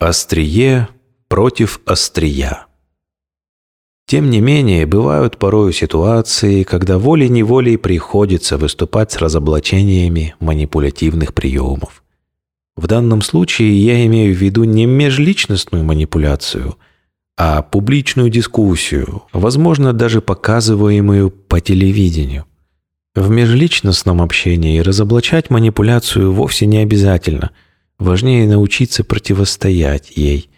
Острие против острия. Тем не менее, бывают порою ситуации, когда волей-неволей приходится выступать с разоблачениями манипулятивных приемов. В данном случае я имею в виду не межличностную манипуляцию, а публичную дискуссию, возможно, даже показываемую по телевидению. В межличностном общении разоблачать манипуляцию вовсе не обязательно. Важнее научиться противостоять ей.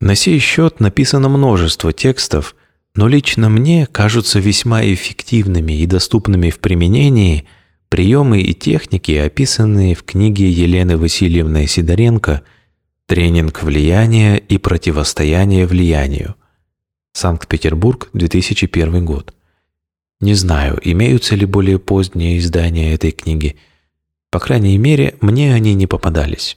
На сей счет написано множество текстов, но лично мне кажутся весьма эффективными и доступными в применении приемы и техники, описанные в книге Елены Васильевны Сидоренко «Тренинг влияния и противостояние влиянию». Санкт-Петербург, 2001 год. Не знаю, имеются ли более поздние издания этой книги. По крайней мере, мне они не попадались.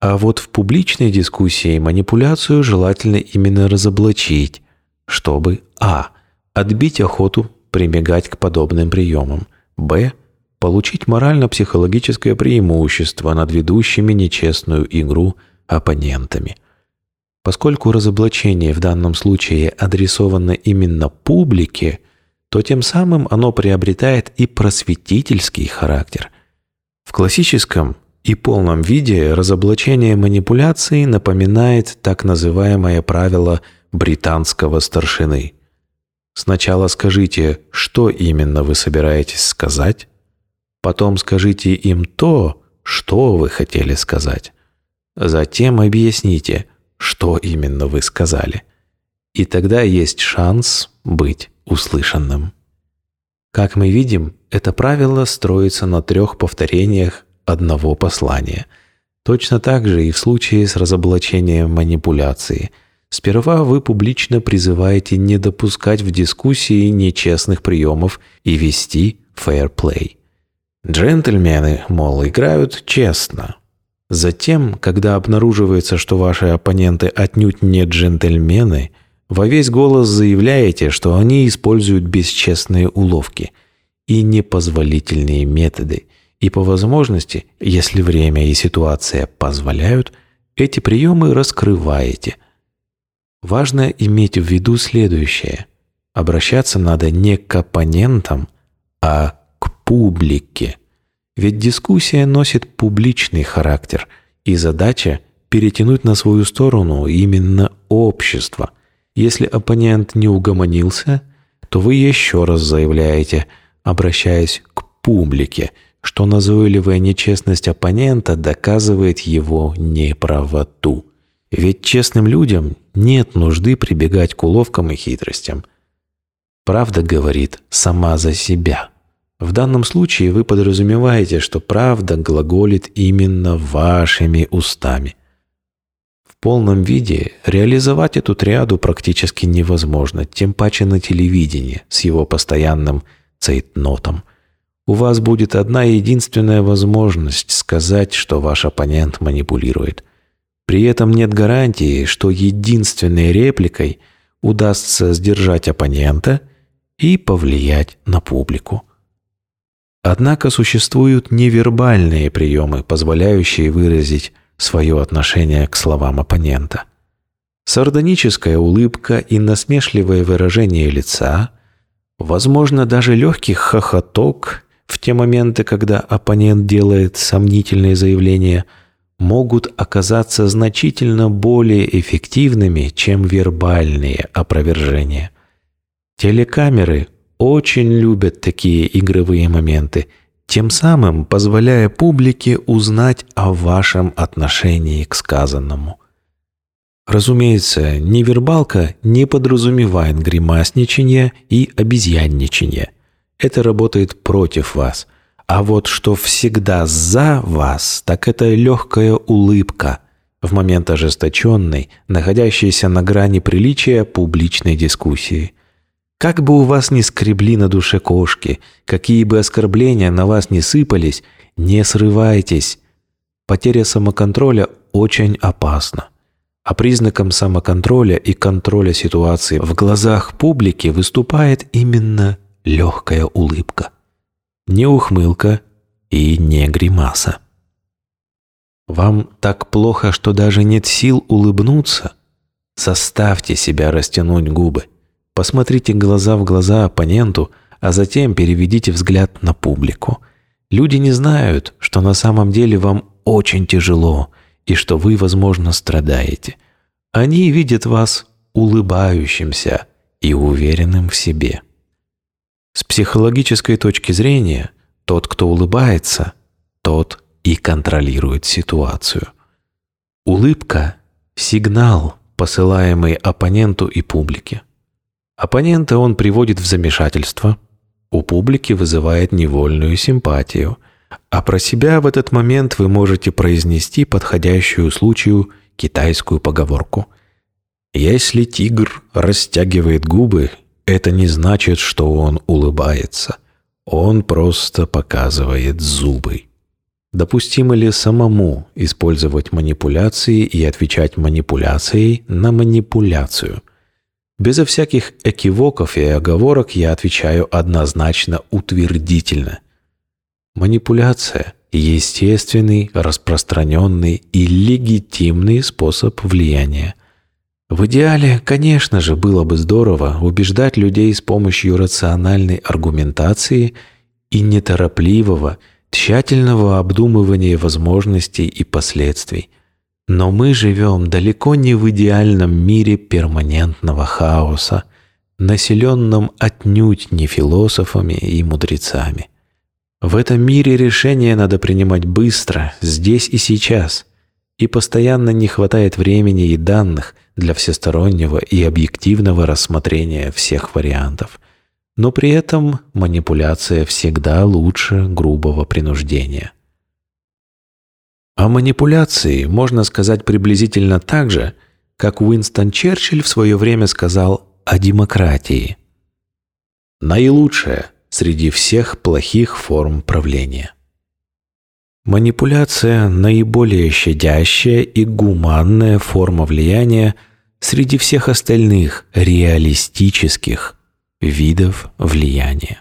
А вот в публичной дискуссии манипуляцию желательно именно разоблачить, чтобы а. отбить охоту прибегать к подобным приемам, б. получить морально-психологическое преимущество над ведущими нечестную игру оппонентами. Поскольку разоблачение в данном случае адресовано именно публике – то тем самым оно приобретает и просветительский характер. В классическом и полном виде разоблачение манипуляции напоминает так называемое правило британского старшины. Сначала скажите, что именно вы собираетесь сказать, потом скажите им то, что вы хотели сказать. Затем объясните, что именно вы сказали. И тогда есть шанс быть услышанным. Как мы видим, это правило строится на трех повторениях одного послания. Точно так же и в случае с разоблачением манипуляции. Сперва вы публично призываете не допускать в дискуссии нечестных приемов и вести fair play. Джентльмены, мол, играют честно. Затем, когда обнаруживается, что ваши оппоненты отнюдь не джентльмены – во весь голос заявляете, что они используют бесчестные уловки и непозволительные методы, и по возможности, если время и ситуация позволяют, эти приемы раскрываете. Важно иметь в виду следующее. Обращаться надо не к оппонентам, а к публике. Ведь дискуссия носит публичный характер, и задача – перетянуть на свою сторону именно общество – если оппонент не угомонился, то вы еще раз заявляете, обращаясь к публике, что назойливая нечестность оппонента доказывает его неправоту. Ведь честным людям нет нужды прибегать к уловкам и хитростям. Правда говорит сама за себя. В данном случае вы подразумеваете, что правда глаголит именно вашими устами полном виде реализовать эту триаду практически невозможно, тем паче на телевидении с его постоянным цейтнотом. У вас будет одна единственная возможность сказать, что ваш оппонент манипулирует. При этом нет гарантии, что единственной репликой удастся сдержать оппонента и повлиять на публику. Однако существуют невербальные приемы, позволяющие выразить свое отношение к словам оппонента. Сардоническая улыбка и насмешливое выражение лица, возможно, даже легкий хохоток в те моменты, когда оппонент делает сомнительные заявления, могут оказаться значительно более эффективными, чем вербальные опровержения. Телекамеры очень любят такие игровые моменты – тем самым позволяя публике узнать о вашем отношении к сказанному. Разумеется, невербалка не подразумевает гримасничание и обезьянничание. Это работает против вас. А вот что всегда за вас, так это легкая улыбка в момент ожесточенной, находящейся на грани приличия публичной дискуссии. Как бы у вас ни скребли на душе кошки, какие бы оскорбления на вас не сыпались, не срывайтесь. Потеря самоконтроля очень опасна. А признаком самоконтроля и контроля ситуации в глазах публики выступает именно легкая улыбка. Не ухмылка и не гримаса. Вам так плохо, что даже нет сил улыбнуться? Заставьте себя растянуть губы. Посмотрите глаза в глаза оппоненту, а затем переведите взгляд на публику. Люди не знают, что на самом деле вам очень тяжело и что вы, возможно, страдаете. Они видят вас улыбающимся и уверенным в себе. Психологической точки зрения, тот, кто улыбается, тот и контролирует ситуацию. Улыбка – сигнал, посылаемый оппоненту и публике. Оппонента он приводит в замешательство, у публики вызывает невольную симпатию, а про себя в этот момент вы можете произнести подходящую случаю китайскую поговорку. Если тигр растягивает губы, это не значит, что он улыбается. Он просто показывает зубы. Допустимо ли самому использовать манипуляции и отвечать манипуляцией на манипуляцию? Безо всяких экивоков и оговорок я отвечаю однозначно утвердительно. Манипуляция – естественный, распространенный и легитимный способ влияния. В идеале, конечно же, было бы здорово убеждать людей с помощью рациональной аргументации и неторопливого, тщательного обдумывания возможностей и последствий. Но мы живем далеко не в идеальном мире перманентного хаоса, населенном отнюдь не философами и мудрецами. В этом мире решения надо принимать быстро, здесь и сейчас, и постоянно не хватает времени и данных для всестороннего и объективного рассмотрения всех вариантов – но при этом манипуляция всегда лучше грубого принуждения. О манипуляции можно сказать приблизительно так же, как Уинстон Черчилль в свое время сказал о демократии. Наилучшая среди всех плохих форм правления. Манипуляция – наиболее щадящая и гуманная форма влияния среди всех остальных реалистических видов влияния.